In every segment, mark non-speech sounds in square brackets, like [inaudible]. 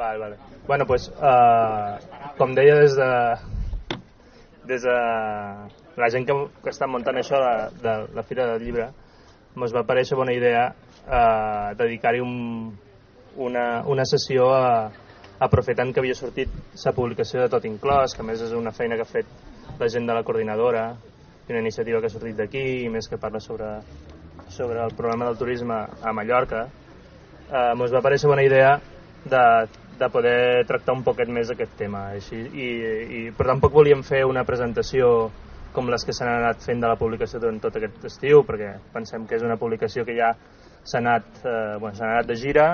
Vale, vale. Bueno, pues, uh, com deia des de, des de la gent que, que està muntant això de, de la Fira del Llibre, ens va aparèixer bona idea uh, dedicar-hi un, una, una sessió a, aprofitant que havia sortit la publicació de Tot Inclòs, que més és una feina que ha fet la gent de la coordinadora, una iniciativa que ha sortit d'aquí i més que parla sobre, sobre el problema del turisme a Mallorca, eh, ens va aparèixer bona idea de, de poder tractar un poquet més aquest tema. Així, i, i, però tampoc volíem fer una presentació com les que s'han anat fent de la publicació durant tot aquest estiu, perquè pensem que és una publicació que ja s'ha anat, eh, bueno, anat de gira,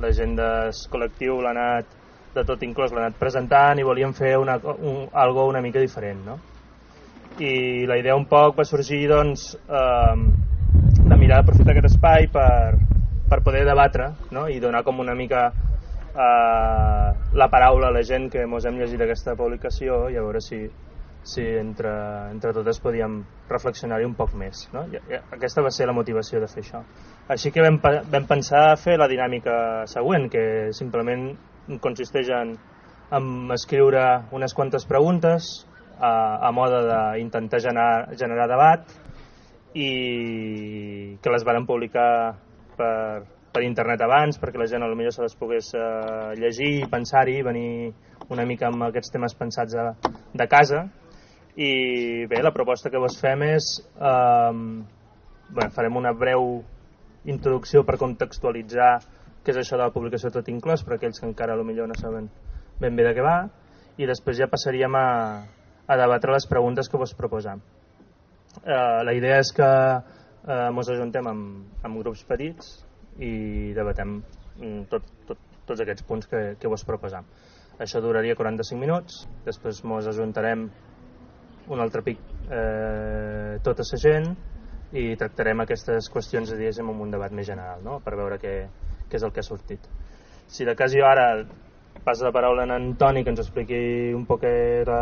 la gent del col·lectiu l'ha anat de tot inclòs l'ha anat presentant i volíem fer una, un, algo una mica diferent, no? I la idea un poc va sorgir, doncs, eh, de mirar d'aprofitar aquest espai per, per poder debatre no? i donar com una mica eh, la paraula a la gent que ens hem llegit aquesta publicació i a veure si, si entre, entre totes podíem reflexionar-hi un poc més. No? I, i aquesta va ser la motivació de fer això. Així que vam, vam pensar fer la dinàmica següent, que simplement consisteix en, en escriure unes quantes preguntes a, a mode d'intentar generar, generar debat i que les van publicar per, per internet abans perquè la gent potser se les pogués uh, llegir i pensar-hi, venir una mica amb aquests temes pensats de, de casa i bé, la proposta que vos fem és eh, bé, farem una breu introducció per contextualitzar què és això de la publicació tot inclòs per aquells que encara millor no saben ben bé de què va i després ja passaríem a, a debatre les preguntes que vos proposam. Eh, la idea és que eh, ens ajuntem amb, amb grups petits i debatem mm, tot, tot, tots aquests punts que, que vos proposam. Això duraria 45 minuts, després ens ajuntarem un altre pic eh, tota la gent i tractarem aquestes qüestions de dies amb un debat més general, no? per veure què, què és el que ha sortit. Si de cas jo ara passa la paraula en Antoni que ens expliqui un poc la,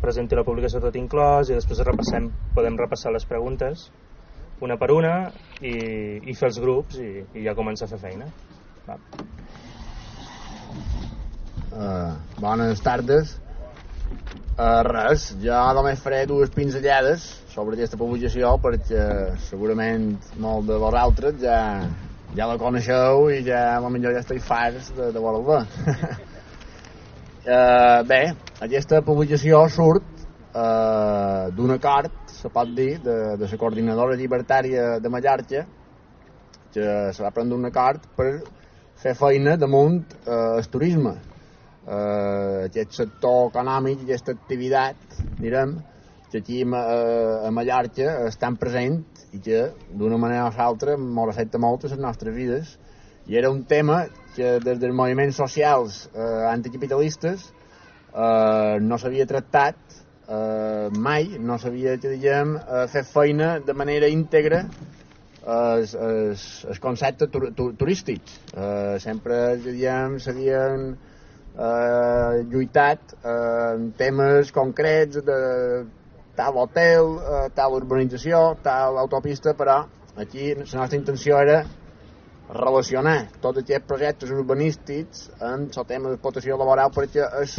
presenti la publicació tot inclòs i després repassem, podem repassar les preguntes una per una i, i fer els grups i, i ja començar a fer feina. Va. Uh, bones tardes. Uh, res, jo només faré dues pinzellades sobre aquesta publicació perquè segurament molt de vosaltres ja, ja la coneixeu i ja millor ja estic farts de, de voler-la. uh, [laughs] bé, aquesta publicació surt uh, d'un acord se pot dir, de, de la coordinadora llibertària de Mallorca, que se va prendre un acord per fer feina damunt eh, el turisme. Eh, aquest sector econòmic, aquesta activitat, direm, que aquí a, a Mallorca estan present i que d'una manera o l'altra ens afecta molt a les nostres vides i era un tema que des dels moviments socials eh, anticapitalistes eh, no s'havia tractat eh, mai no s'havia, que diguem, eh, fet feina de manera íntegra els, els, els conceptes tur, tur, turístics. Eh, sempre, diguem, s'havien eh, lluitat eh, en temes concrets de tal hotel, eh, tal urbanització, tal autopista, però aquí la nostra intenció era relacionar tots aquests projectes urbanístics amb el tema d'explotació laboral perquè és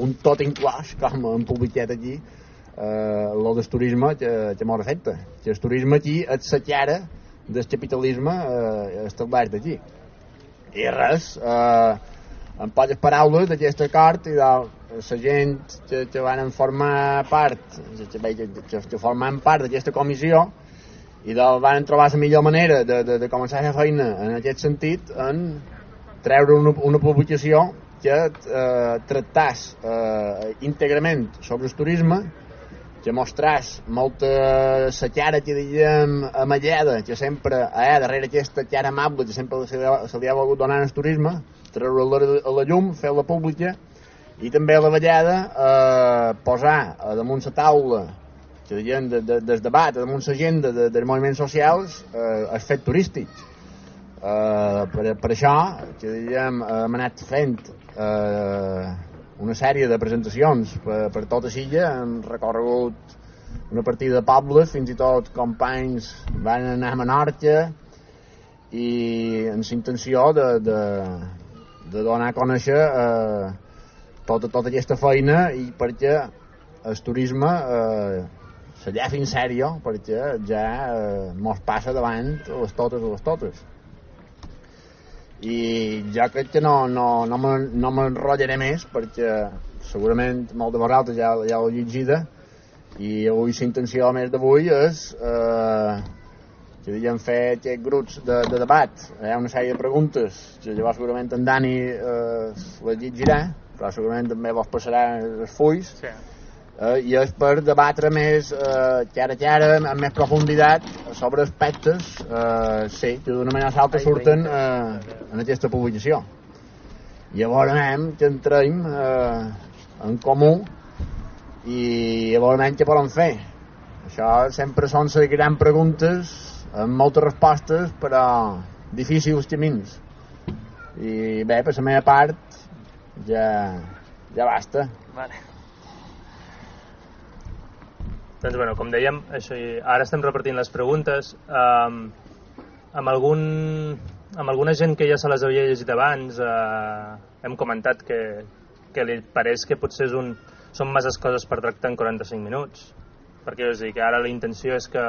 un tot inclòs, com han publicat aquí, eh, lo del turisme que, que m'ho afecta. Que el turisme aquí és la cara del capitalisme eh, establert aquí. I res, eh, en poques paraules d'aquest acord i de la gent que, que van formar part, que, que, que, que formen part d'aquesta comissió, i de, van trobar la millor manera de, de, de començar a fer feina en aquest sentit en treure una, una publicació que eh, tractàs eh, íntegrament sobre el turisme, que mostràs molta sa cara que diguem amallada, que sempre eh, darrere aquesta cara amable que sempre se li, ha, se li ha volgut donar al turisme, treure-la a la llum, fer-la pública, i també a la vellada eh, posar a damunt la taula que diguem, de, de, del debat, damunt l'agenda de, dels moviments socials, eh, el fet turístic. Uh, per, per això que diguem, hem anat fent uh, una sèrie de presentacions. Per, per tota Silla, hem recorregut una partida de pobles, fins i tot companys van anar a Menorca i amb la intenció de, de, de donar a conèixer eh, tota, tota aquesta feina i perquè el turisme eh, se lleva en sèrio perquè ja eh, mos passa davant les totes a les totes i ja crec que no, no, no m'enrotllaré no més perquè segurament molt de vosaltres ja, ja l'heu llegida i avui la intenció més d'avui és eh, que diríem fer aquests grups de, de debat hi ha una sèrie de preguntes que llavors segurament en Dani eh, les llegirà però segurament també vos passarà els fulls. Sí eh, i és per debatre més eh, cara a cara, amb més profunditat sobre aspectes eh, sí, que d'una manera o altra surten eh, en aquesta publicació. Llavors anem que entrem eh, en comú i llavors què podem fer? Això sempre són les grans preguntes amb moltes respostes però difícils camins i bé, per la meva part ja, ja basta. Vale. Doncs, bueno, com dèiem, això, ara estem repartint les preguntes. Um, amb, algun, amb alguna gent que ja se les havia llegit abans uh, hem comentat que, que li pareix que potser és un, són masses coses per tractar en 45 minuts. Perquè és dir, que ara la intenció és que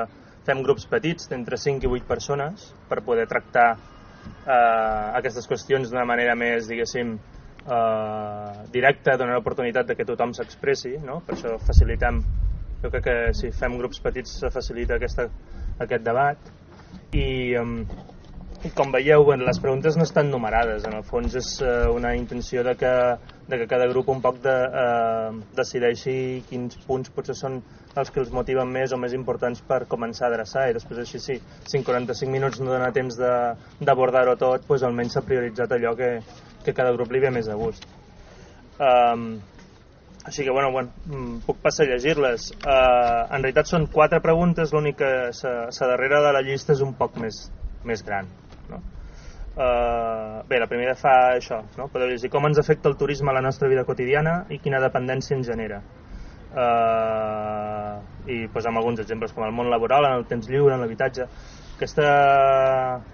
fem grups petits d'entre 5 i 8 persones per poder tractar uh, aquestes qüestions d'una manera més, diguéssim, uh, directa, donar l'oportunitat de que tothom s'expressi, no? per això facilitem jo crec que si fem grups petits se facilita aquesta, aquest debat. I, um, i com veieu les preguntes no estan numerades. En el fons és uh, una intenció de que, de que cada grup un poc de, uh, decideixi quins punts potser són els que els motiven més o més importants per començar a adreçar. I després així sí, si en 45 minuts no dona temps d'abordar-ho tot doncs almenys s'ha prioritzat allò que, que cada grup li ve més a gust. Um, així que, bueno, bueno mm, puc passar a llegir-les. Uh, en realitat són quatre preguntes, l'únic que la darrera de la llista és un poc més, més gran. No? Uh, bé, la primera fa això, no? podeu llegir com ens afecta el turisme a la nostra vida quotidiana i quina dependència en genera. Uh, I posem alguns exemples com el món laboral, en el temps lliure, en l'habitatge. Aquesta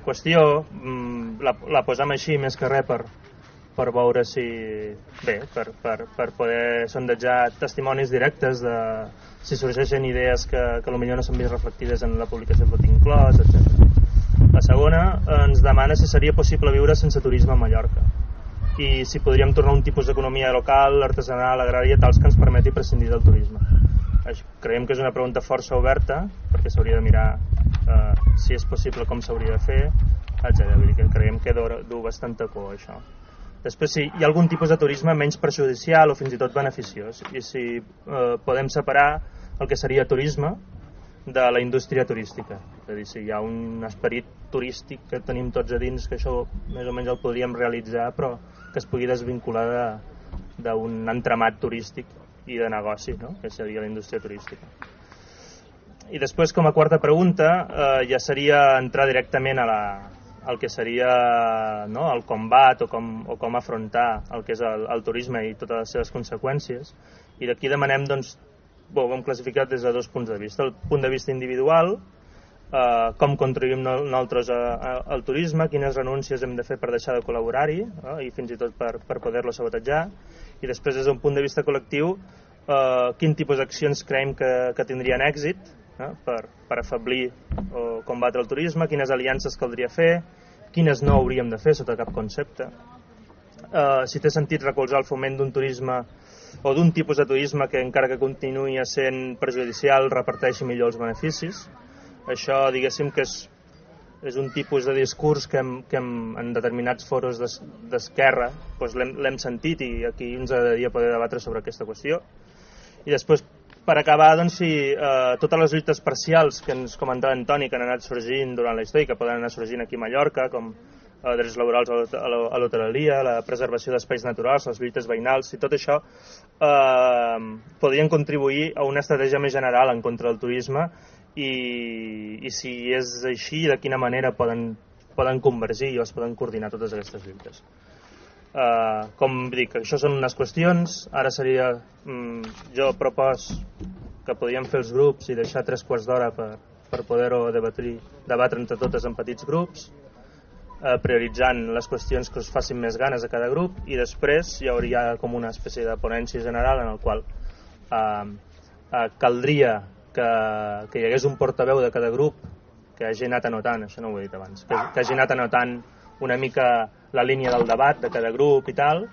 qüestió mm, la, la posem així més que res per, per veure si... bé, per, per, per poder sondejar testimonis directes de si sorgeixen idees que, que potser no s'han vist reflectides en la publicació que tinc inclòs, etc. La segona ens demana si seria possible viure sense turisme a Mallorca i si podríem tornar un tipus d'economia local, artesanal, agrària, tals que ens permeti prescindir del turisme. Creiem que és una pregunta força oberta, perquè s'hauria de mirar eh, si és possible, com s'hauria de fer, etc. Creiem que du bastanta por, això. Després, si hi ha algun tipus de turisme menys perjudicial o fins i tot beneficiós, i si eh, podem separar el que seria turisme de la indústria turística. És a dir, si hi ha un esperit turístic que tenim tots a dins, que això més o menys el podríem realitzar, però que es pugui desvincular d'un de, entramat turístic i de negoci, no? que seria la indústria turística. I després, com a quarta pregunta, eh, ja seria entrar directament a la, el que seria no, el combat o com, o com afrontar el que és el, el turisme i totes les seves conseqüències. I d'aquí demanem, doncs, bo, ho hem classificat des de dos punts de vista. El punt de vista individual, eh, com contribuïm nosaltres a, a, al turisme, quines renúncies hem de fer per deixar de col·laborar-hi eh, i fins i tot per, per poder-lo sabotejar. I després, des d'un punt de vista col·lectiu, eh, quin tipus d'accions creiem que, que tindrien èxit eh, per, per afablir o combatre el turisme, quines aliances caldria fer, quines no hauríem de fer sota cap concepte. Eh, si té sentit recolzar el foment d'un turisme o d'un tipus de turisme que encara que continuï sent perjudicial reparteixi millor els beneficis. Això diguéssim que és, és un tipus de discurs que, hem, que hem, en determinats foros d'esquerra doncs l'hem sentit i aquí ens agradaria poder debatre sobre aquesta qüestió. I després per acabar, doncs, si eh, totes les lluites parcials que ens comentava Antoni que han anat sorgint durant la història i que poden anar sorgint aquí a Mallorca, com eh, drets laborals a l'hoteleria, la preservació d'espais naturals, les lluites veïnals i tot això eh, podrien contribuir a una estratègia més general en contra del turisme i, i si és així, de quina manera poden, poden convergir o es poden coordinar totes aquestes lluites. Uh, com dic, això són unes qüestions, ara seria, um, jo propos que podríem fer els grups i deixar tres quarts d'hora per, per poder-ho debatre, debatre entre totes en petits grups eh, prioritzant les qüestions que us facin més ganes a cada grup i després hi hauria com una espècie de ponència general en el qual eh, eh, caldria que, que hi hagués un portaveu de cada grup que hagi anat anotant, això no ho he dit abans, que, que hagi anat anotant una mica la línia del debat de cada grup i tal,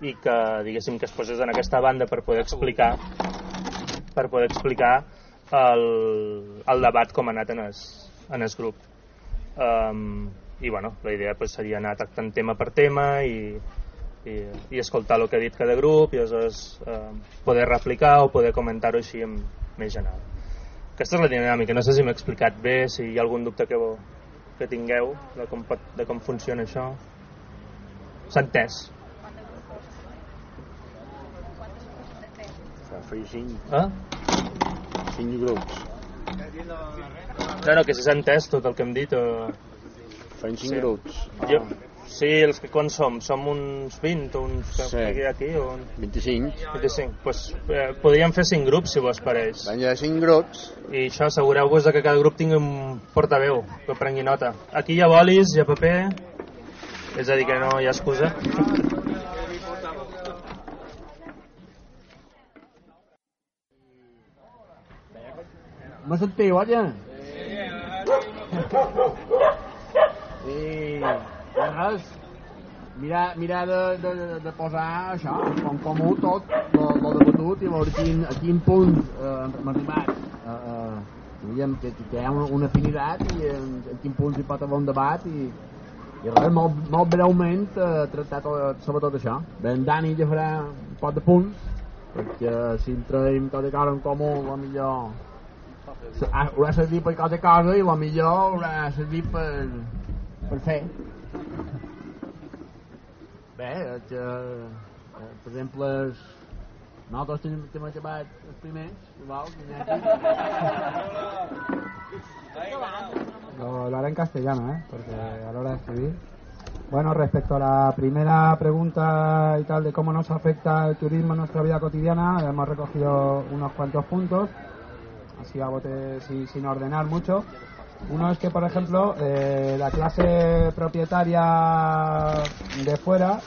i que diguéssim que es posés en aquesta banda per poder explicar per poder explicar el, el debat com ha anat en el, en el grup. Um, i bueno, la idea pues, seria anar tractant tema per tema i, i, i escoltar el que ha dit cada grup i aleshores eh, poder replicar o poder comentar-ho així en més general aquesta és la dinàmica, no sé si m'he explicat bé, si hi ha algun dubte que, que tingueu de com, pot, de com funciona això. S'ha entès? Cinc, Eh? cinc grups. No, no, que si s'ha entès tot el que hem dit o... Fem cinc Sí. grups. Jo, sí, els que quan som? Som uns 20 o uns Sí. aquí, aquí o un 25. 25? Pues, eh, podríem fer 5 grups si vos pareix. Vinga, cinc grups. I això, assegureu-vos de que cada grup tingui un portaveu que prengui nota. Aquí hi ha bolis, hi ha paper, és a dir que no hi ha excusa. Me sentiu, oi? Sí. Res. Mira, mira de, de, de posar això, com comú tot, lo, lo debatut i veure quin, a quin punt eh, hem arribat. Eh, eh, diguem que, que hi ha una, una afinitat i en, en quin punt hi pot haver un debat i, i res, molt, molt breument eh, tractar tot, sobre tot això. Bé, en Dani ja farà un pot de punts, perquè si en traiem tot i cara en comú, la millor Ah, haurà servit per cosa cosa i la millor haurà servit per, per fer. Bé, que, eh, per exemple, nosaltres tenim, tenim acabat els primers, [laughs] igual, Lo, lo haré en castellano, ¿eh? Porque a la hora de escribir. Bueno, respecto a la primera pregunta y tal de cómo nos afecta el turismo en nuestra vida cotidiana, hemos recogido unos cuantos puntos, así a bote sin, sin ordenar mucho. Uno es que, por ejemplo, eh, la clase propietaria de fuera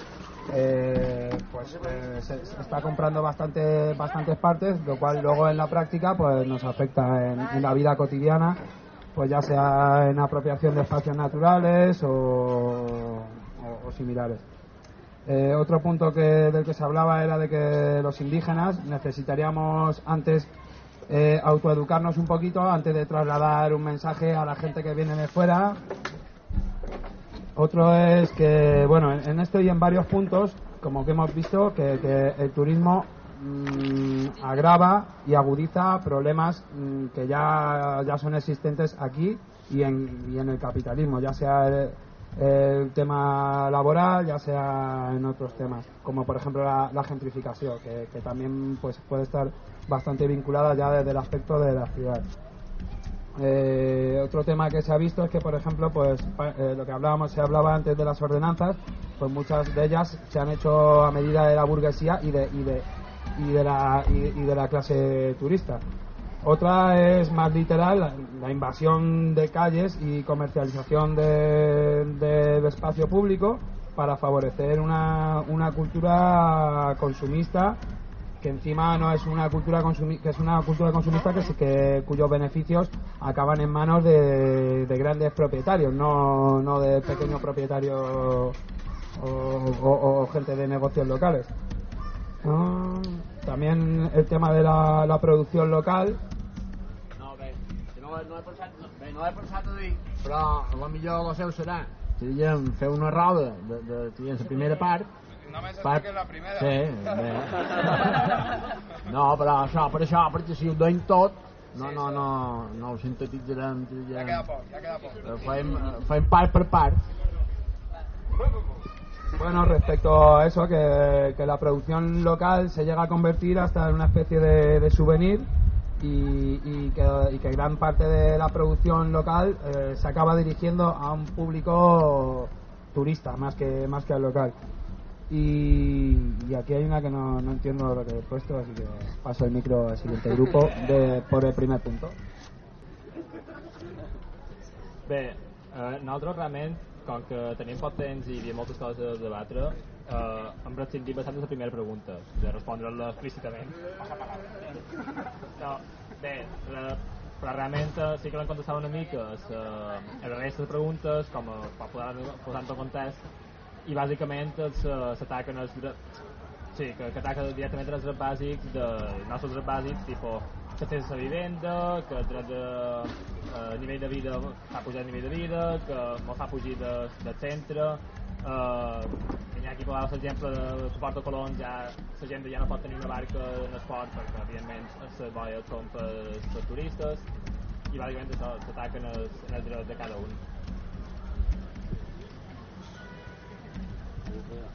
eh, pues eh, se, está comprando bastante, bastantes partes, lo cual luego en la práctica pues nos afecta en, la vida cotidiana, pues ya sea en apropiación de espacios naturales o similares. Eh, otro punto que, del que se hablaba era de que los indígenas necesitaríamos antes eh, autoeducarnos un poquito antes de trasladar un mensaje a la gente que viene de fuera. Otro es que, bueno, en, en esto y en varios puntos, como que hemos visto, que, que el turismo mm, agrava y agudiza problemas mm, que ya, ya son existentes aquí y en, y en el capitalismo, ya sea el, el tema laboral, ya sea en otros temas, como por ejemplo la, la gentrificación, que, que también pues puede estar bastante vinculada ya desde el aspecto de la ciudad. Eh, otro tema que se ha visto es que, por ejemplo, pues eh, lo que hablábamos, se hablaba antes de las ordenanzas, pues muchas de ellas se han hecho a medida de la burguesía y de, y de, y de, la, y, de la clase turista. Otra es más literal, la, invasión de calles y comercialización de- del espacio público para favorecer una, una cultura consumista que encima no es una cultura consumi- que es una cultura consumista que, cuyos beneficios acaban en manos de, de grandes propietarios, no, no de pequeños propietarios o, gente de negocios locales. También el tema de la, producción local, No, bé, no, no he pensat, no, no de, Només part... expliques la primera. Sí, bé. No, però això, per això, perquè si ho deim tot, no, no, no, no ho sintetitzarem, Ja queda poc, ja queda poc. eh, fem, fem part per part. Bueno, respecto a eso, que, que la producción local se llega a convertir hasta en una especie de, de souvenir y, y que, y que gran parte de la producción local eh, se acaba dirigiendo a un público turista más que más que al local. Y, y aquí hay una que no, no entiendo lo que he puesto, así que paso el micro al siguiente [laughs] grupo de, por el primer punto. Bé, eh, nosaltres realment com que tenim poc temps i hi havia moltes coses a debatre, eh, hem rescindit bastant de la primera pregunta, de respondre-la explícitament. No, bé, la, però realment eh, sí que l'han contestat una mica la, la resta de preguntes, com a, per posar en context, i bàsicament s'ataquen els drets sí, que, que ataca directament els drets bàsics de, nostres drets bàsics, tipus que a la vivenda, que el dret de eh, nivell de vida fa pujar el nivell de vida, que no fa fugir de, del centre, eh, aquí parlava l'exemple de suport a Colón, ja la gent ja no pot tenir una barca en esport perquè evidentment les boies són per, per turistes i bàsicament s'ataquen els, els drets de cada un.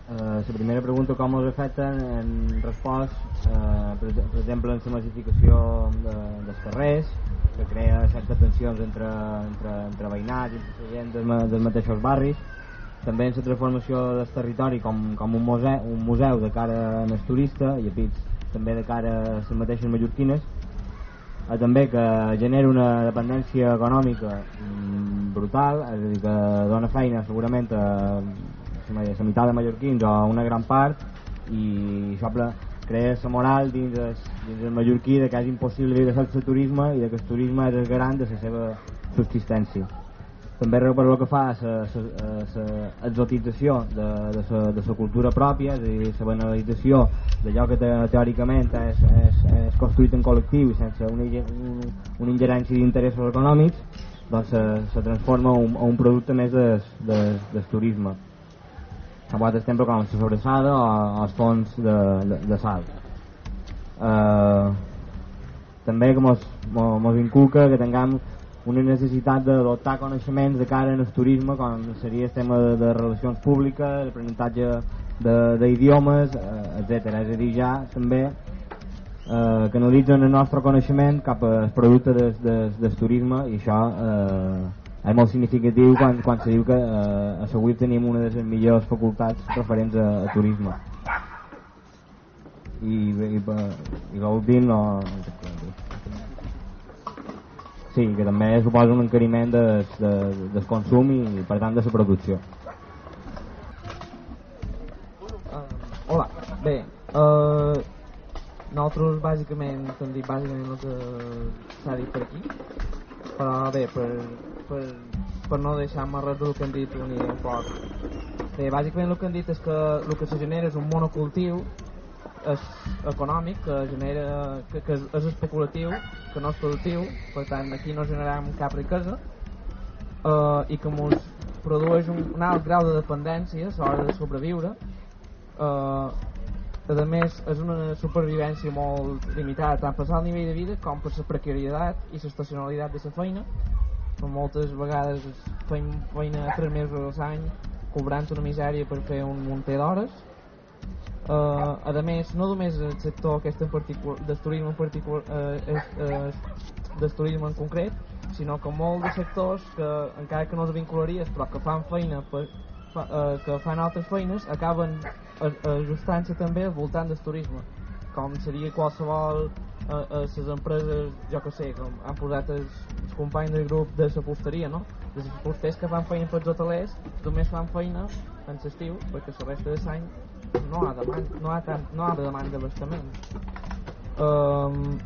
Uh, la primera pregunta com us afecta en respost? Uh, per, exemple en la massificació de, dels carrers que crea certes tensions entre, entre, entre veïnats i la gent dels, dels mateixos barris. També en la transformació del territori com, com un, museu, un museu de cara al turista i a pits també de cara a les mateixes mallorquines. Eh, també que genera una dependència econòmica mm, brutal és a dir que dona feina segurament a la meitat de mallorquins o una gran part i això crea la moral dins el, dins el mallorquí de que és impossible viure sense turisme i de que el turisme és el garant de la seva subsistència. També per el que fa a l'exotització de, de, de la cultura pròpia és a dir, la banalització d'allò que te, teòricament és, és, és construït en col·lectiu sense una, un, una ingerència d'interessos econòmics doncs se, se transforma un, un producte més del de, de, turisme vegades estem com la sobressada o, els fons de, de, de sal uh, també que mos, mos, mos inculca que tinguem una necessitat d'adoptar coneixements de cara al turisme com seria el tema de, de relacions públiques l'aprenentatge d'idiomes eh, etc. és a dir ja també eh, canalitzen el nostre coneixement cap al producte del de, de, turisme i això eh, és molt significatiu quan, quan se diu que eh, a Següir tenim una de les millors facultats referents a, a turisme. I, i, i l'últim no, sí, que també suposa un encariment de, de, del consum i per tant de la producció. Uh, hola, bé uh, nosaltres bàsicament hem dit bàsicament el que s'ha dit per aquí. Però bé, per, per, per no deixar-me res del que han dit un i un poc. Bé, bàsicament el que han dit és que el que se genera és un monocultiu és econòmic, que, genera, que, que és especulatiu, que no és productiu, per tant aquí no generem cap riquesa eh, i que ens produeix un, un alt grau de dependència a l'hora de sobreviure eh, a més és una supervivència molt limitada tant per al nivell de vida com per la precarietat i l'estacionalitat de la feina però moltes vegades feim feina 3 mesos a l'any cobrant una misèria per fer un munter d'hores. Uh, a més no només el sector aquest en particular del turisme en particular uh, és, uh, del turisme en concret sinó que molts de sectors que encara que no els vincularies però que fan feina per, fa, uh, que fan altres feines acaben ajustant-se també al voltant del turisme com seria qualsevol a, les empreses, jo que sé, com han posat els, els companys del grup de la fusteria, no? Les fusters que fan feina pels hotelers només fan feina en l'estiu perquè la resta de l'any no, ha no, ha tant, no ha de demanda d'abastament. Um,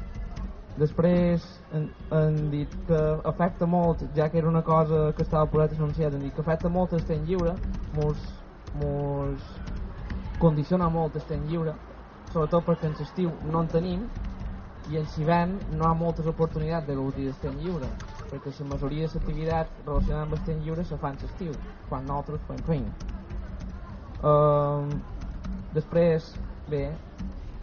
després han, han dit que afecta molt, ja que era una cosa que estava posat anunciat, han dit que afecta molt el temps lliure, mos, mos condiciona molt el temps lliure, sobretot perquè en l'estiu no en tenim i en l'hivern no hi ha moltes oportunitats de gaudir del temps lliure perquè la majoria de l'activitat relacionada amb temps lliure se fa en l'estiu quan nosaltres fem feina. Uh, després bé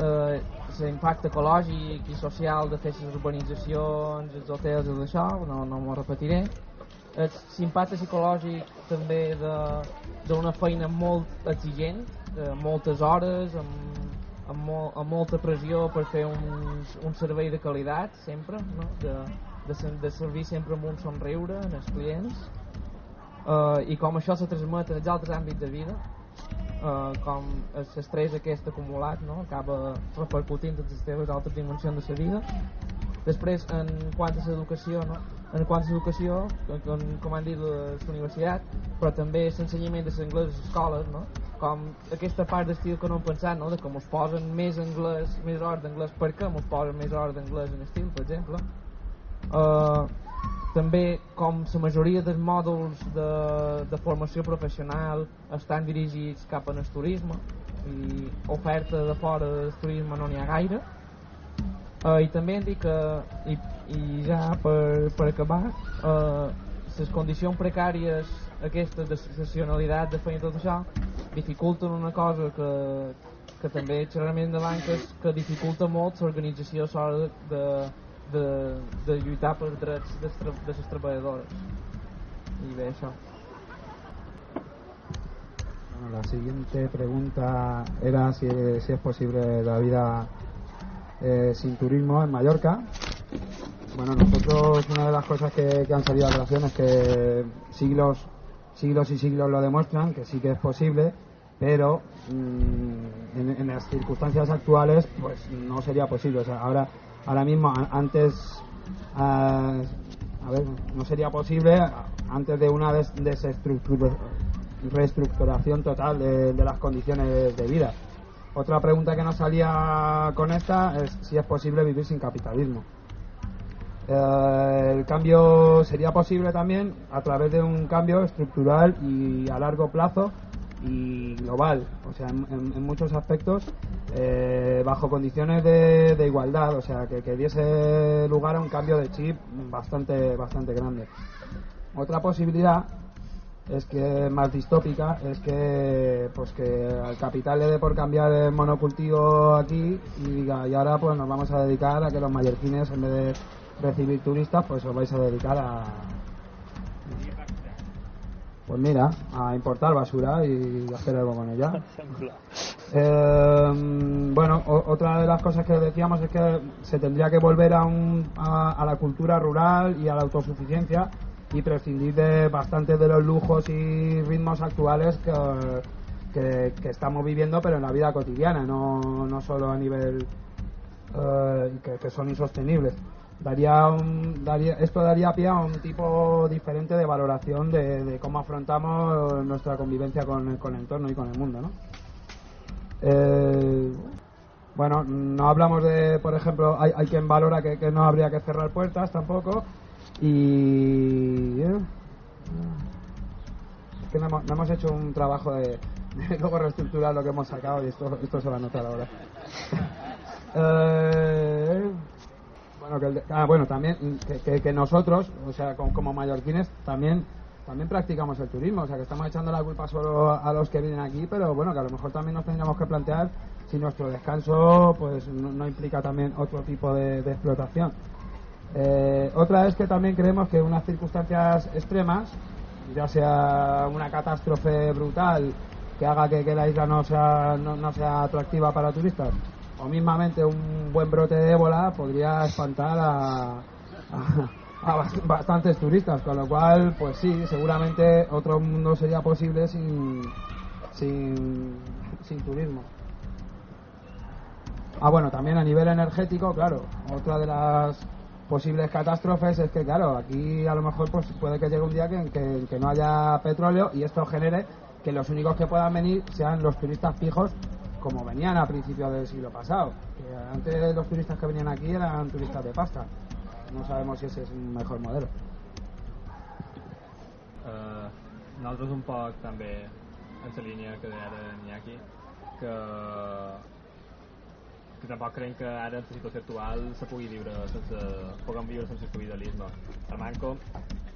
uh, l'impacte ecològic i social de fer les urbanitzacions, els hotels i això, no, no m'ho repetiré. L'impacte psicològic també d'una feina molt exigent de moltes hores amb amb, mo amb molta pressió per fer un, un servei de qualitat sempre, no? de, de, de servir sempre amb un somriure en els clients uh, i com això se transmet en els altres àmbits de vida uh, com l'estrès aquest acumulat no? acaba repercutint en les teves altres dimensions de la vida Després, en quant a l'educació, no? en quant a l'educació, com, com han dit la universitat, però també l'ensenyament de l'anglès a les escoles, no? Com aquesta part d'estil que no hem pensat, no? de com es posen més anglès, més hores d'anglès, per què ens posen més hores d'anglès en estil, per exemple. Uh, també com la majoria dels mòduls de, de formació professional estan dirigits cap al turisme i oferta de fora del turisme no n'hi ha gaire uh, i també hem dit que i, i ja per, per acabar uh, les condicions precàries aquestes de sessionalitat de feina i tot això dificulten una cosa que, que també xerrament de banques que dificulta molt l'organització de, de, de, de lluitar per drets de, les treballadores i bé això Bueno, la siguiente pregunta era si, si es posible la vida eh, sin turismo en Mallorca. Bueno, nosotros una de las cosas que, que han salido a relación es que siglos, siglos y siglos lo demuestran, que sí que es posible, pero mm, en, las circunstancias actuales pues no sería posible. O sea, ahora, ahora mismo, antes, ah, a ver, no sería posible antes de una des- reestructuración total de las condiciones de vida. Otra pregunta que nos salía con esta es si es posible vivir sin capitalismo. Eh, el cambio sería posible también a través de un cambio estructural y a largo plazo y global, o sea, en, muchos aspectos, eh, bajo condiciones de, de igualdad, o sea, que, que diese lugar a un cambio de chip bastante, bastante grande. Otra posibilidad es que más distópica es que pues que al capital le dé por cambiar el monocultivo aquí y diga y ahora pues nos vamos a dedicar a que los mallorquines en vez de recibir turistas pues os vais a dedicar a pues mira a importar basura y hacer algo con ella eh, bueno, otra de las cosas que decíamos es que se tendría que volver a, un- a, a la cultura rural y a la autosuficiencia y prescindir de bastante de los lujos y ritmos actuales que, que, que estamos viviendo, pero en la vida cotidiana, no, no solo a nivel eh, que, que son insostenibles. Daría un, daría, esto daría pie a un tipo diferente de valoración de, de cómo afrontamos nuestra convivencia con, el- con el entorno y con el mundo, ¿no? Eh, bueno, no hablamos de, por ejemplo, hay, hay quien valora que, que no habría que cerrar puertas tampoco. Y. eh, es que no hemos, hemos hecho un trabajo de, de [laughs] luego reestructurar lo que hemos sacado y esto, esto se va a notar ahora. [laughs] Eh, bueno, que ah, también que, nosotros, o sea, como, como mallorquines, también también practicamos el turismo, o sea, que estamos echando la culpa solo a los que vienen aquí, pero bueno, que a lo mejor también nos tendríamos que plantear si nuestro descanso pues no, implica también otro tipo de, explotación. Eh, otra es que también creemos que unas circunstancias extremas, ya sea una catástrofe brutal que haga que, que la isla no sea, no sea atractiva para turistas, o mismamente un buen brote de ébola podría espantar a, a- a bas- bastantes turistas, con lo cual, pues sí, seguramente otro mundo sería posible sin, sin, sin turismo. Ah, bueno, también a nivel energético, claro, otra de las posibles catástrofes es que, claro, aquí a lo mejor pues puede que llegue un día que, que- que no haya petróleo y esto genere que los únicos que puedan venir sean los turistas fijos como venían a principios del siglo pasado. Antes los turistas que venían aquí eran turistas de pasta. No sabemos si ese es un mejor modelo. Uh, un poc també en la línia que deia aquí que, que tampoc creiem que ara en la situació actual se pugui viure sense, puguem viure sense capitalisme. El manco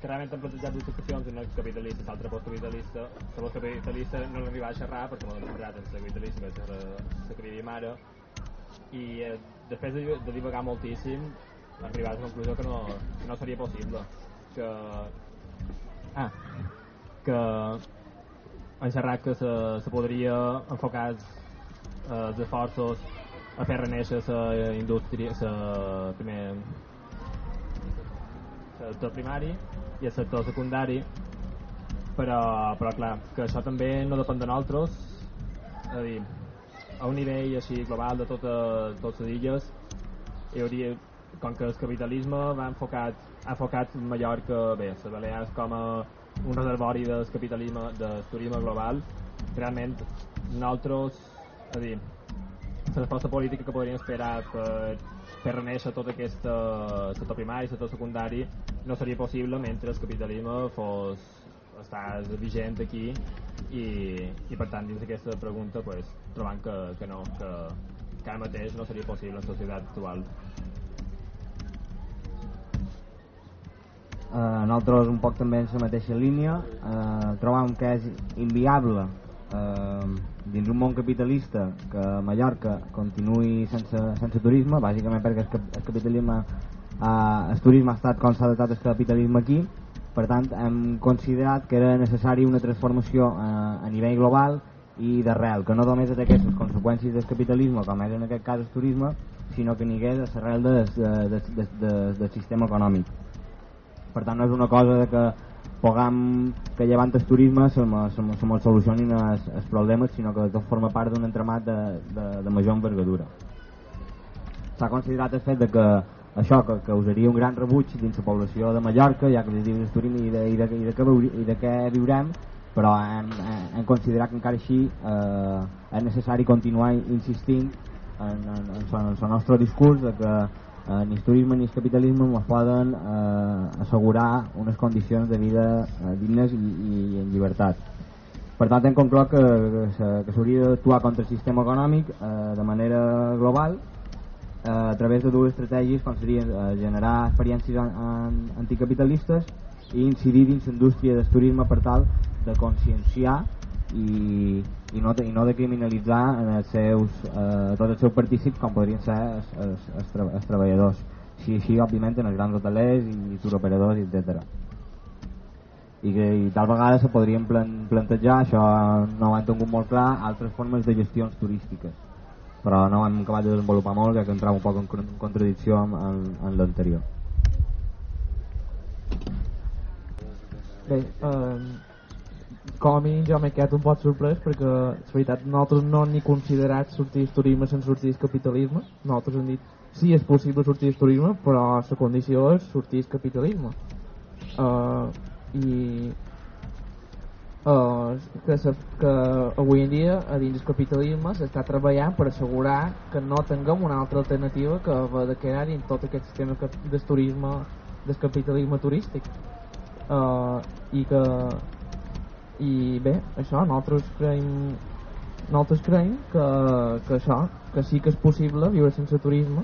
que realment han plantejat dues situacions una capitalista i l'altra postcapitalista. La postcapitalista no l'arriba a xerrar perquè no l'hem xerrat en la capitalista que que vivim ara. I eh, després de, de divagar moltíssim arribar a la conclusió que no, que no seria possible que Ah, que han xerrat que se, se podria enfocar eh, els esforços a fer reneixer la indústria, la primer el sector primari i el sector secundari. Però, però clar, que això també no depèn de nosaltres. És a dir, a un nivell així global de tota, totes les illes hi hauria, com que el capitalisme va enfocat, ha enfocat Mallorca, bé, les Balears com a un reservori del capitalisme, del turisme global, realment nosaltres, a dir, la resposta política que podríem esperar per, per reneixer tota aquesta sector primari, sector secundari, no seria possible mentre el capitalisme fos estàs vigent aquí i, i per tant dins d'aquesta pregunta pues, trobant que, que no, que, que ara mateix no seria possible en la societat actual. eh, nosaltres un poc també en la mateixa línia eh, trobam que és inviable eh, dins un món capitalista que Mallorca continuï sense, sense turisme bàsicament perquè el, cap- el capitalisme eh, el turisme ha estat com s'ha datat el capitalisme aquí per tant hem considerat que era necessari una transformació eh, a nivell global i d'arrel, que no només té aquestes conseqüències del capitalisme com és en aquest cas el turisme sinó que n'hi hagués arrel del, del, del, del, del sistema econòmic. Per tant no és una cosa de que puguem que llevant el turisme se me solucionin els, els problemes sinó que forma part d'un entramat de, de, de major envergadura. S'ha considerat el fet de que això que causaria un gran rebuig dins la població de Mallorca ja que dius el turisme i de, i de, i de, veure- i de què viurem però hem, hem considerat que encara així eh, és necessari continuar insistint en, en, en, en el nostre discurs de que eh, ni turisme ni capitalisme ens poden eh, assegurar unes condicions de vida eh, dignes i, i en llibertat. Per tant, hem conclòs que, que s'hauria d'actuar contra el sistema econòmic eh, de manera global eh, a través de dues estratègies com serien eh, generar experiències an, an, anticapitalistes i incidir dins l'indústria del turisme per tal de conscienciar i, i, no, i no de criminalitzar en els seus, eh, tots els seus partícips com podrien ser els, els, els, els treballadors. Així, així òbviament en els grans hotelers i turoperadors etc i que i tal vegada se podrien plan, plantejar això no ho hem tingut molt clar altres formes de gestions turístiques. Però no hem acabat de desenvolupar molt que entrava un poc en con- contradicció amb, amb, amb l'anterior. Bé, eh, mínim jo m'he quedat un poc sorprès perquè, és veritat, nosaltres no ni considerat sortir turisme sense sortir capitalisme. Nosaltres hem dit, sí, és possible sortir turisme, però la condició és sortir capitalisme. Uh, I uh, que, se, que avui en dia a dins del capitalisme s'està treballant per assegurar que no tinguem una altra alternativa que haver de crear dins tot aquest sistema del turisme del capitalisme turístic uh, i que i bé, això nosaltres creiem nosaltres creiem que, que això que sí que és possible viure sense turisme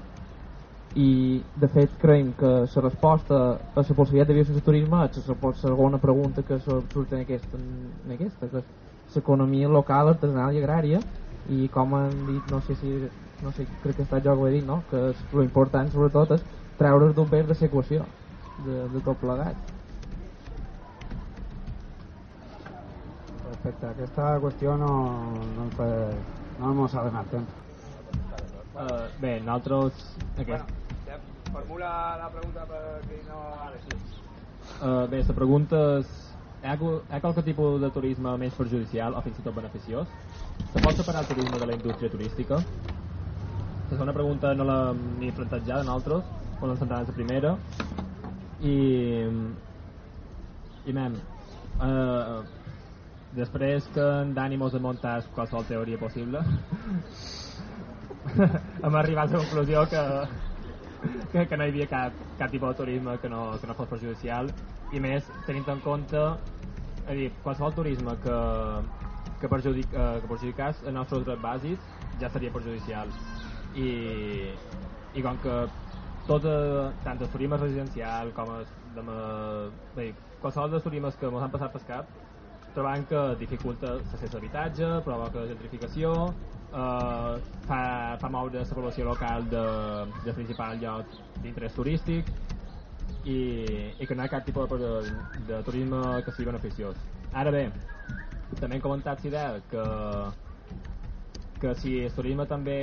i de fet creiem que la resposta a la possibilitat de viure sense turisme és la segona pregunta que surt en aquesta, en aquesta que és l'economia local, artesanal i agrària i com han dit, no sé si no sé, crec que ha estat jo que ho he dit, no? que és, important sobretot és treure's d'un pes de l'equació de, de tot plegat Respecte a aquesta qüestió no, no, ens no ens ha donat temps. Uh, bé, nosaltres... Aquest, Formula la pregunta perquè no... Ara sí. uh, bé, la pregunta és... Hi ha, algú- hi ha qualque tipus de turisme més perjudicial o fins i tot beneficiós? Se pot separar el turisme de la indústria turística? La segona pregunta no l'hem ni plantejada nosaltres, quan ens centrem en la primera. I... I, mem, uh, després que en Dani mos ha muntat qualsevol teoria possible, [laughs] hem arribat a la conclusió que, que, que no hi havia cap, cap tipus de turisme que no, que no fos perjudicial. I més tenint en compte a dir, qualsevol turisme que, que, perjudic, eh, que perjudicàs els nostres drets bàsics ja seria perjudicial. I, i com que tot, eh, tant el turisme residencial com el, de, bé, qualsevol dels turismes que ens han passat pel cap trobant que dificulta l'accés a habitatge, provoca gentrificació, eh, fa, fa moure la població local de, de principal lloc d'interès turístic i, i que no hi ha cap tipus de, de, de turisme que sigui beneficiós. Ara bé, també hem comentat idea que, que si el turisme també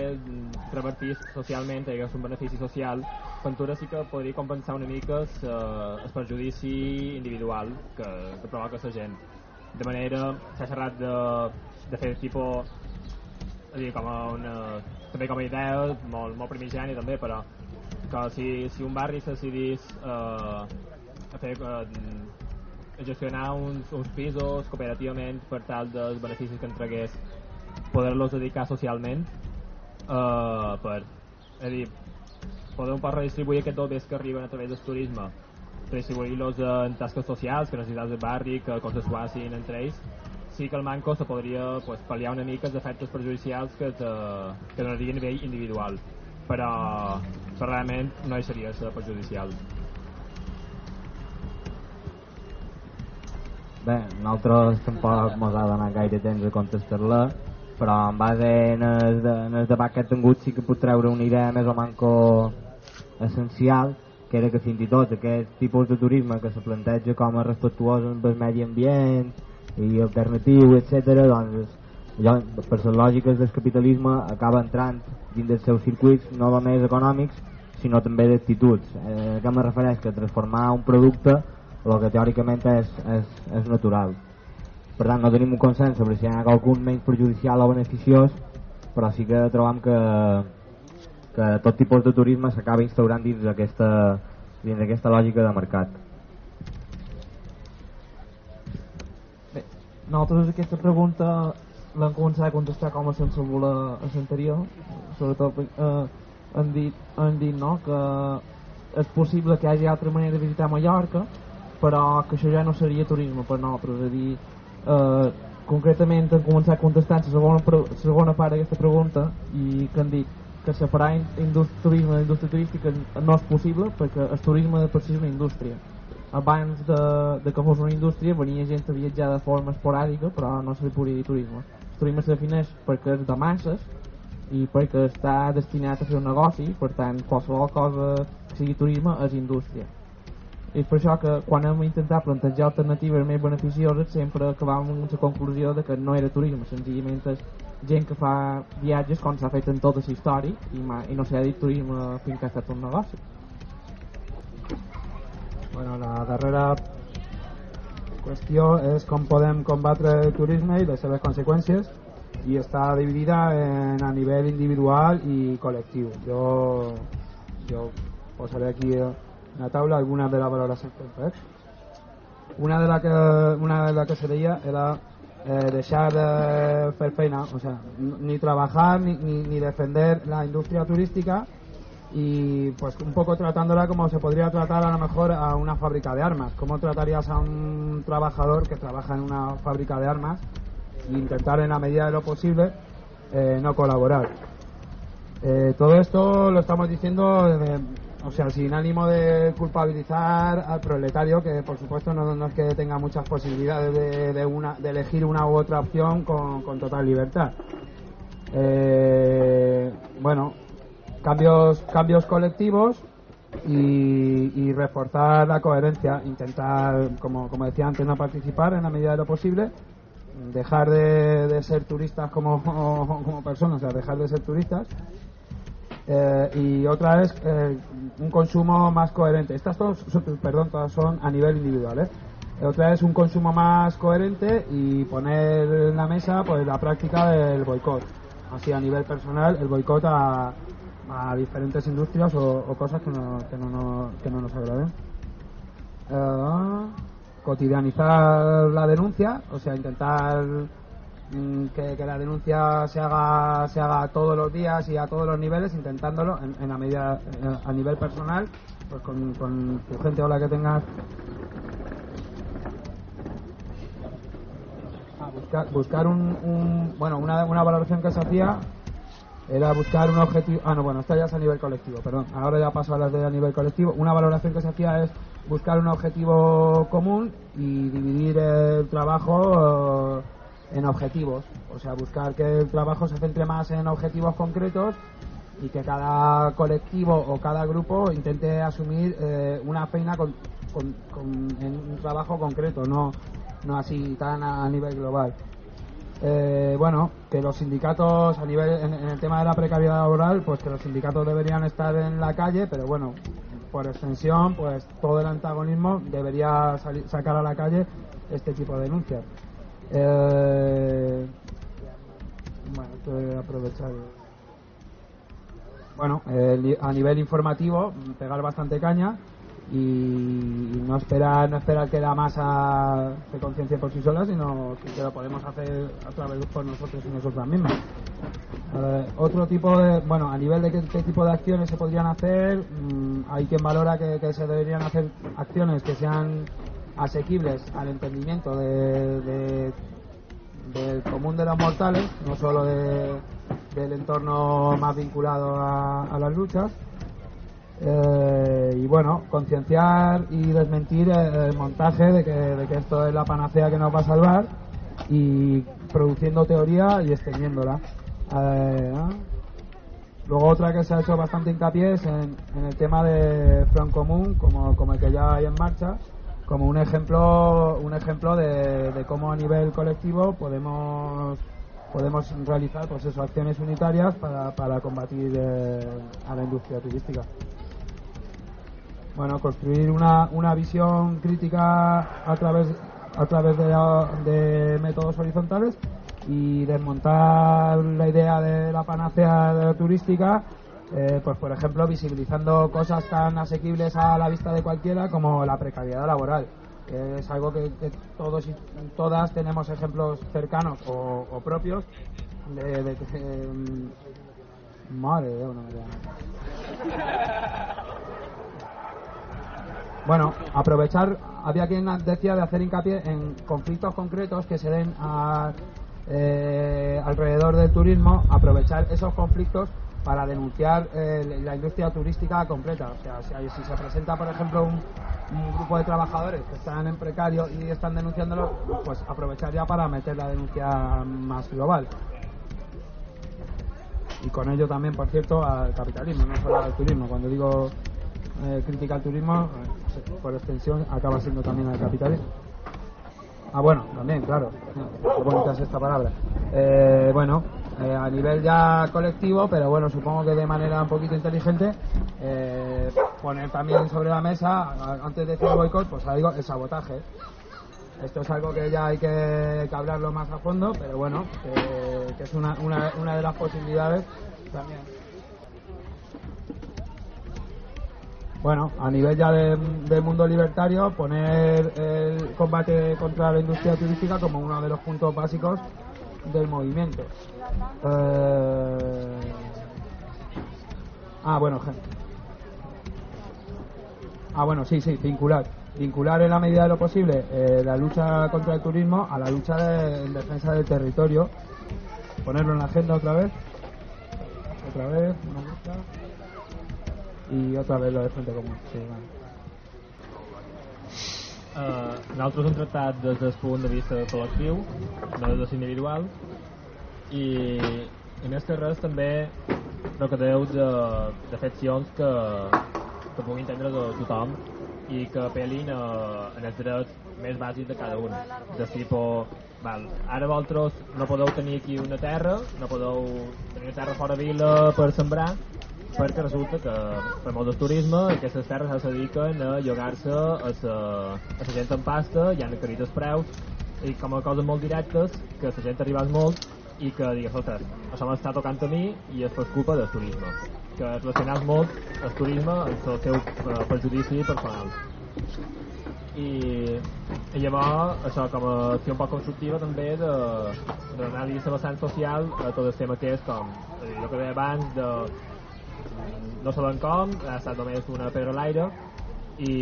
revertís socialment, hagués un benefici social, Ventura sí que podria compensar una mica el perjudici individual que, que provoca la gent. De manera, s'ha xerrat de, de fer tipus és dir, com a una, també com a idea molt, molt primigènia també, però que si, si un barri se decidís eh, a fer eh, gestionar uns, uns pisos cooperativament per tal dels beneficis que entregués poder-los dedicar socialment eh, per és a dir, poder un poc redistribuir aquests dobles que arriben a través del turisme redistribuir-los en tasques socials que necessitats de barri que consensuassin entre ells. Sí que el manco se podria pues, pal·liar una mica els efectes perjudicials que, te, que donaria a nivell individual però, però realment no hi seria perjudicial. Bé, nosaltres tampoc mos ha donat gaire temps a contestar-la, però en base en el, en el debat que he tingut sí que puc treure una idea més o manco essencial, que era que fins i tot aquest tipus de turisme que se planteja com a respectuós amb el medi ambient i alternatiu, etc. doncs allò, per les lògiques del capitalisme acaba entrant dins dels seus circuits no només econòmics sinó també d'actituds. Eh, què me refereix? Que transformar un producte el que teòricament és, és, és natural. Per tant, no tenim un consens sobre si hi ha qualcun menys perjudicial o beneficiós, però sí que trobam que, que tot tipus de turisme s'acaba instaurant dins d'aquesta dins d'aquesta lògica de mercat. Bé, nosaltres aquesta pregunta l'hem començat a contestar com a sense voler a l'anterior, sobretot eh, han dit, han dit no, que és possible que hi hagi altra manera de visitar Mallorca, però que això ja no seria turisme per nosaltres, és a dir, eh, concretament hem començat contestant la segona, segona part d'aquesta pregunta i que han dit que separar turisme d'indústria turística no és possible perquè el turisme per si és una indústria. Abans de, de que fos una indústria venia gent a viatjar de forma esporàdica però no se li podria dir turisme. El turisme se defineix perquè és de masses i perquè està destinat a fer un negoci per tant qualsevol cosa que sigui turisme és indústria és per això que quan hem intentat plantejar alternatives més beneficioses sempre acabàvem amb la conclusió de que no era turisme, senzillament és gent que fa viatges com s'ha fet en tota la història i, i no s'ha dit turisme fins que ha estat un negoci. Bueno, la darrera qüestió és com podem combatre el turisme i les seves conseqüències i està dividida en, a nivell individual i col·lectiu. Jo, jo posaré aquí la taula algunas de las fet. Una de la que, una de la que se deia era eh, deixar de feina, o sea, ni trabajar ni, ni, ni defender la industria turística y pues un poco tratándola como se podría tratar a lo mejor a una fábrica de armas. ¿Cómo tratarías a un trabajador que trabaja en una fábrica de armas e intentar en la medida de lo posible eh, no colaborar? Eh, todo esto lo estamos diciendo desde o sea, sin ánimo de culpabilizar al proletario, que por supuesto no, es que tenga muchas posibilidades de, una, de elegir una u otra opción con, total libertad. Eh, bueno, cambios, cambios colectivos y, reforzar la coherencia, intentar, como, como decía antes, no participar en la medida de lo posible, dejar de, ser turistas [laughs] como personas, o sea, dejar de ser turistas eh, y otra es eh, un consumo más coherente. Estas todas, perdón, todas son a nivel individual. ¿eh? Otra es un consumo más coherente y poner en la mesa pues la práctica del boicot. Así a nivel personal, el boicot a, a diferentes industrias o, cosas que no, que no, que no nos agraden. cotidianizar la denuncia, o sea, intentar Mm, que, la denuncia se haga se haga todos los días y a todos los niveles intentándolo en, la medida eh, a nivel personal pues con, tu gente o la que tengas. Buscar, buscar un, bueno una, una valoración que se hacía era buscar un objetivo ah no bueno esto ya es a nivel colectivo perdón ahora ya paso a las de a nivel colectivo. Una valoración que se hacía es buscar un objetivo común y dividir el trabajo en objetivos, o sea, buscar que el trabajo se centre más en objetivos concretos y que cada colectivo o cada grupo intente asumir eh, una feina con, en un trabajo concreto, no, no así tan a, nivel global. Eh, bueno, que los sindicatos a nivel en, el tema de la precariedad laboral, pues que los sindicatos deberían estar en la calle, pero bueno, por extensión, pues todo el antagonismo debería sacar a la calle este tipo de denuncias. Bueno, esto aprovechar. bueno, eh, a nivel informativo, pegar bastante caña y, no esperar no esperar que la masa se conciencie por sí sola, sino que, lo podemos hacer a través por nosotros y nosotras mismas. Otro tipo de, bueno, a nivel de qué, tipo de acciones se podrían hacer, mm, hay quien valora que se deberían hacer acciones que sean asequibles al entendimiento de- de- del común de los mortales, no solo de- del entorno más vinculado a, las luchas. Eh, y bueno, concienciar y desmentir el, montaje de que, esto es la panacea que nos va a salvar y produciendo teoría y extendiéndola. Eh. Luego otra que se ha hecho bastante hincapié es en, en el tema de front común, como, como el que ya hay en marcha, como un ejemplo, un ejemplo de, cómo a nivel colectivo podemos podemos realizar pues eso, acciones unitarias para, para combatir eh, a la industria turística. Bueno, construir una, una visión crítica a través a través de, de métodos horizontales y desmontar la idea de la panacea turística, eh, pues por ejemplo visibilizando cosas tan asequibles a la vista de cualquiera como la precariedad laboral, que es algo que, todos y todas tenemos ejemplos cercanos o, o propios de, de que mm, madre de una Bueno, aprovechar, había quien decía de hacer hincapié en conflictos concretos que se den a- eh, alrededor del turismo, aprovechar esos conflictos para denunciar eh, la industria turística completa. O sea, si, si se presenta, por ejemplo, un, un grupo de trabajadores que están en precario y están denunciándolo, pues aprovechar ya para meter la denuncia más global. Y con ello también, por cierto, al capitalismo, no solo al turismo. Cuando digo eh, crítica al turismo, eh, por extensión, acaba siendo también al capitalismo. Ah, bueno, también, claro. Qué bonita es esta palabra. Eh, bueno, eh, a nivel ya colectivo, pero bueno, supongo que de manera un poquito inteligente, eh, poner también sobre la mesa, antes de decir boicot, pues digo el sabotaje. Esto es algo que ya hay que, que hablarlo más a fondo, pero bueno, que, que es una, una, una de las posibilidades también. Bueno, a nivel ya de- del mundo libertario, poner el combate contra la industria turística como uno de los puntos básicos del movimiento. Eh, Ah, bueno, gen- Ah, bueno, sí, sí, vincular. Vincular en la medida de lo posible eh, la lucha contra el turismo a la lucha de- en defensa del territorio. Ponerlo en la agenda otra vez. Otra vez, una lista. Y otra vez lo de Frente Común. Sí, vale. Uh, nosaltres hem tractat des del punt de vista col·lectiu, no des de individual, i, i més que res també recordeu de, de faccions que, que pugui entendre de tothom i que apel·lin a, a els drets més bàsics de cada un. De tipus, val, ara vosaltres no podeu tenir aquí una terra, no podeu tenir una terra fora vila per sembrar, perquè resulta que per molt del turisme aquestes terres se dediquen a llogar-se a la, a gent en pasta, hi ha encarit preus i com a coses molt directes que la gent arribés molt i que digues, ostres, això m'està tocant a mi i és per culpa del turisme. Que relacionats molt el turisme amb el seu eh, perjudici personal. I, i llavors això com a acció un poc constructiva també de, de l'anàlisi de vessant social a tot el tema que és com el que deia abans de no sabem com, ha estat només una pedra a l'aire i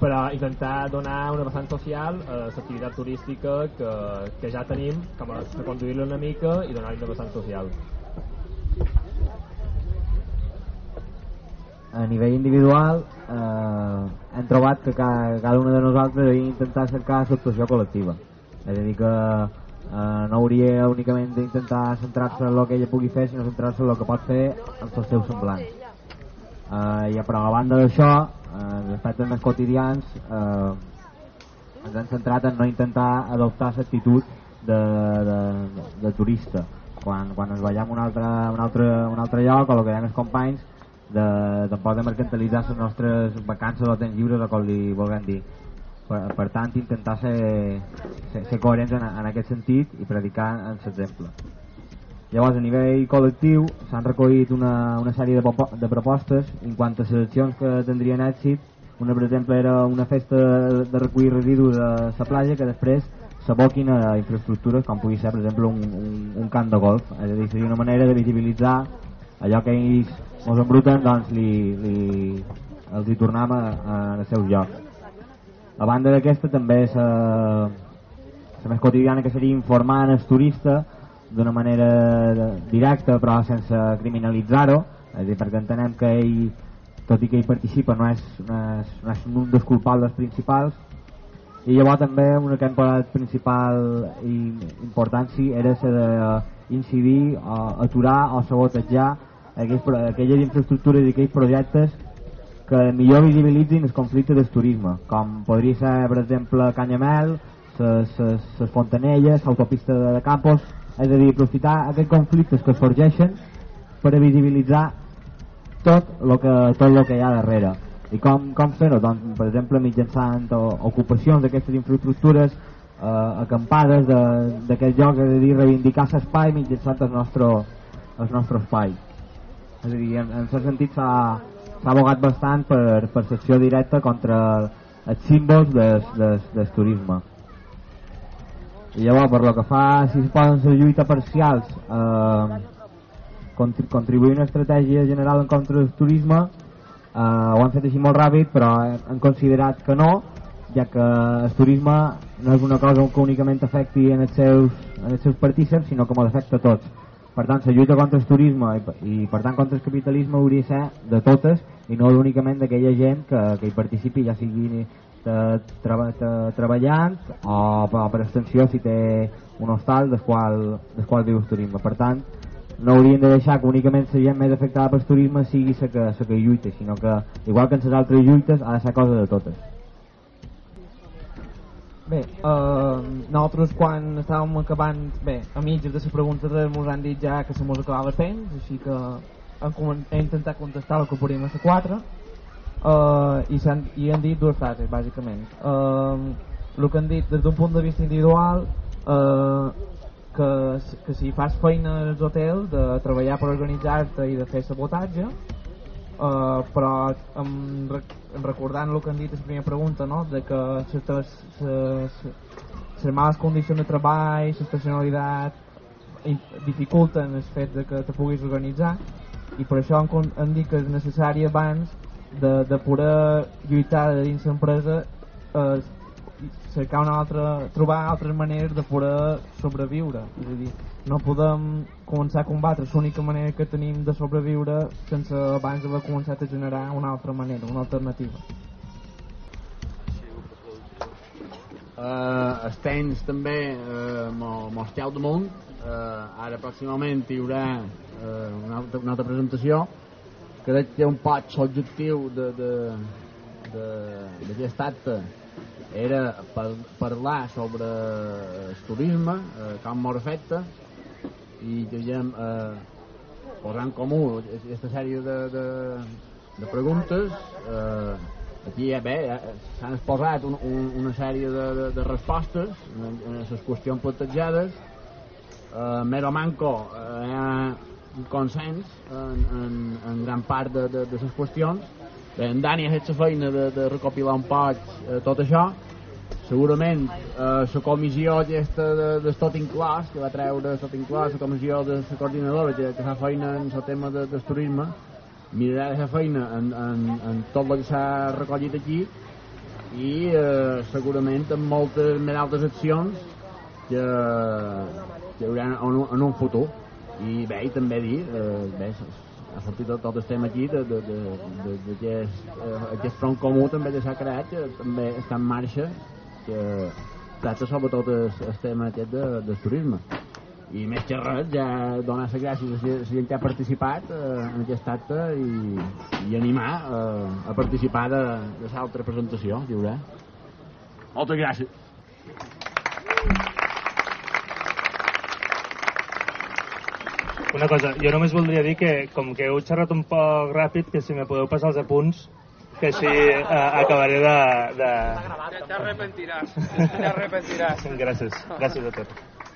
però intentar donar una vessant social a l'activitat turística que, que ja tenim com a reconduir-la una mica i donar-li una vessant social. A nivell individual eh, hem trobat que cada, cada una de nosaltres hauria d'intentar cercar l'actuació col·lectiva. És a dir que eh, no hauria únicament d'intentar centrar-se en el que ella pugui fer sinó centrar-se en el que pot fer amb els seus semblants eh, i però a banda d'això eh, en aspectes més quotidians eh, ens hem centrat en no intentar adoptar l'actitud de, de, de, turista. Quan, quan ens veiem un altre, un, altre, un altre lloc o el que deien els companys de, de mercantilitzar les nostres vacances o temps lliures o com li vulguem dir per, per tant intentar ser, ser, ser coherents en, en aquest sentit i predicar en l'exemple Llavors, a nivell col·lectiu, s'han recollit una, una sèrie de, de propostes en quant a les accions que tindrien èxit. Una, per exemple, era una festa de recollir residus a la platja que després s'aboquin a infraestructures com pugui ser, per exemple, un, un, un camp de golf. És a dir, seria una manera de visibilitzar allò que ells ens embruten, doncs li, li, els hi tornem a, a, als seus llocs. A banda d'aquesta també s'ha la més quotidiana que seria informar el turista d'una manera directa però sense criminalitzar-ho. És a dir, perquè entenem que ell tot i que ell participa no és, no és, no és un dels culpables principals. I llavors també una que hem posat principal i importància era la d'incidir o aturar o sabotejar aquelles infraestructures i aquells projectes que millor visibilitzin els conflictes del turisme, com podria ser, per exemple, Canyamel, les fontanelles, l'autopista de Campos, és a dir, aprofitar aquests conflictes que sorgeixen per a visibilitzar tot el que, tot lo que hi ha darrere. I com, com fer-ho? Doncs, per exemple, mitjançant ocupacions d'aquestes infraestructures, eh, acampades de- d'aquests llocs, és a dir, reivindicar l'espai mitjançant el nostre, el nostre espai. És a dir, en, en aquest sentit s'ha s'ha abogat bastant per, per secció directa contra els símbols del, del, del turisme. I llavors, per lo que fa, si es poden ser lluita parcials, eh, contri contribuir una estratègia general en contra del turisme, eh, ho han fet així molt ràpid, però han considerat que no, ja que el turisme no és una cosa que únicament afecti en els seus, en els seus partíceps, sinó que ens afecta a tots. Per tant, la lluita contra el turisme i, i per tant contra el capitalisme hauria de ser de totes i no únicament d'aquella gent que, que hi participi, ja sigui treba, treballant o, o per extensió si té un hostal del qual, del qual viu el turisme. Per tant, no haurien de deixar que únicament la gent més afectada pel turisme sigui la que, la que hi lluita, sinó que, igual que en les altres lluites, ha de ser cosa de totes. Bé, uh, nosaltres quan estàvem acabant, bé, a mitges de la pregunta ens han dit ja que se mos acabava el temps, així que hem, comen- he intentat contestar el que podíem a la 4 uh, i, s'han, i han dit dues frases, bàsicament. Uh, el que han dit des d'un punt de vista individual, uh, que, que si fas feina als hotels, de treballar per organitzar-te i de fer sabotatge, Uh, però em recordant el que han dit la primera pregunta no? de que les males condicions de treball l'estacionalitat dificulten el fet de que te puguis organitzar i per això han, han dit que és necessari abans de, de poder lluitar de dins l'empresa eh, cercar una altra, trobar altres maneres de poder sobreviure. És a dir, no podem començar a combatre l'única manera que tenim de sobreviure sense abans haver començat a generar una altra manera, una alternativa. Eh, els temps també eh, mo- mos treu damunt. Eh, ara pròximament hi haurà eh, una, altra, una altra presentació. Que un poc l'objectiu de, de, de, d'aquest acte era par parlar sobre el turisme, eh, com mos afecta i diguem, eh, posar en comú aquesta sèrie de, de, de preguntes. Eh, aquí eh, bé, eh, s'han exposat un, un, una sèrie de, de, de respostes en, les qüestions plantejades. Eh, més o manco eh, hi ha un consens en, en, en gran part de, de, de les qüestions en Dani ha fet la feina de, de recopilar un poc eh, tot això. Segurament eh, la comissió aquesta de, de tot inclòs que va treure tot inclòs la comissió de la coordinadora que, que fa feina en el tema de, del turisme mirarà de fer feina en, en, en tot el que s'ha recollit aquí i eh, segurament amb moltes més altres accions que, que hi haurà en, un- en un futur. I bé, i també dir eh, bé, ha sortit tot, tot tema aquí de, de, de, de, de aquest, eh, front comú també que s'ha creat que també està en marxa que tracta sobretot el, el tema aquest de, del turisme. I més que res ja donar les gràcies a la gent que ha participat eh, en aquest acte i, i animar eh, a participar de, de l'altra presentació que hi haurà moltes gràcies Una cosa, jo només voldria dir que, com que heu xerrat un poc ràpid, que si me podeu passar els apunts, que així eh, acabaré de... de... Te arrepentiràs, [laughs] te arrepentiràs. Gràcies, gràcies a tots.